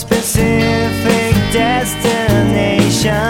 specific destination.